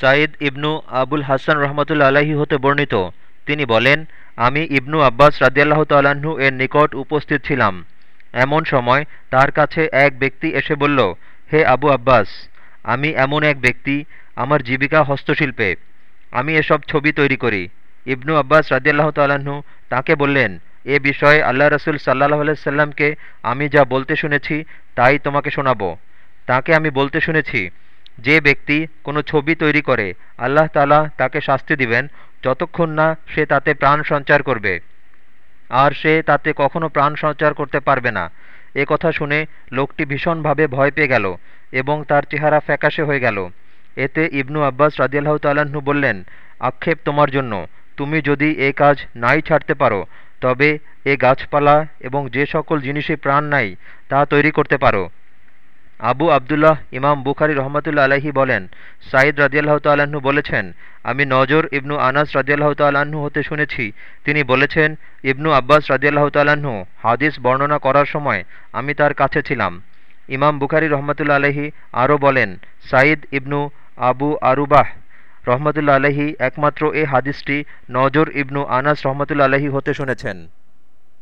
সাঈদ ইবনু আবুল হাসান রহমতুল্লা আলাহি হতে বর্ণিত। তিনি বলেন, আমি ইবনু আব্বাস রাজিয়াল্লাহ তাল্লাহ্ন এর নিকট উপস্থিত ছিলাম। এমন সময় তার কাছে এক ব্যক্তি এসে বলল, হে আবু আব্বাস, আমি এমন এক ব্যক্তি, আমার জীবিকা হস্তশিল্পে। আমি এসব ছবি তৈরি করি। ইবনু আব্বাস রাজিয়াল্লাহ তাল্লাহ্ন তাকে বললেন, এ বিষয়ে আল্লাহ রসুল সাল্লাহ আলাইসাল্লামকে আমি যা বলতে শুনেছি, তাই তোমাকে শোনাবো। তাকে আমি বলতে শুনেছি যে ব্যক্তি কোনো ছবি তৈরি করে, আল্লাহ তালা তাকে শাস্তি দিবেন যতক্ষণ না সে তাতে প্রাণ সঞ্চার করবে। আর সে তাতে কখনো প্রাণ সঞ্চার করতে পারবে না। এ কথা শুনে লোকটি ভীষণভাবে ভয় পেয়ে গেল এবং তার চেহারা ফ্যাকাশে হয়ে গেল। এতে ইবনু আব্বাস রাজিয়াল্লাহ তাল্লাহ্ন বললেন, আক্ষেপ তোমার জন্য। তুমি যদি এ কাজ নাই ছাড়তে পারো, তবে এ গাছপালা এবং যে সকল জিনিসে প্রাণ নাই, তা তৈরি করতে পারো। আবু আবদুল্লাহ ইমাম বুখারি রহমতুল্লা আলাহি বলেন, সাঈদ রাজিয়াল্লাহ তাল্লাহ্ন বলেছেন, আমি নজর ইবনু আনাস রাজিয়াল্লাহ তাল্লাহ্ন হতে শুনেছি। তিনি বলেছেন, ইবনু আব্বাস রাজিয়াল্লাহ তাল্লাহ্ন হাদিস বর্ণনা করার সময় আমি তার কাছে ছিলাম। ইমাম বুখারি রহমতুল্লা আলহি আরও বলেন, সাঈদ ইবনু আবু আরুবাহ রহমতুল্লা আলহি একমাত্র এ হাদিসটি নজর ইবনু আনাস রহমতুল্লা আলহি হতে শুনেছেন।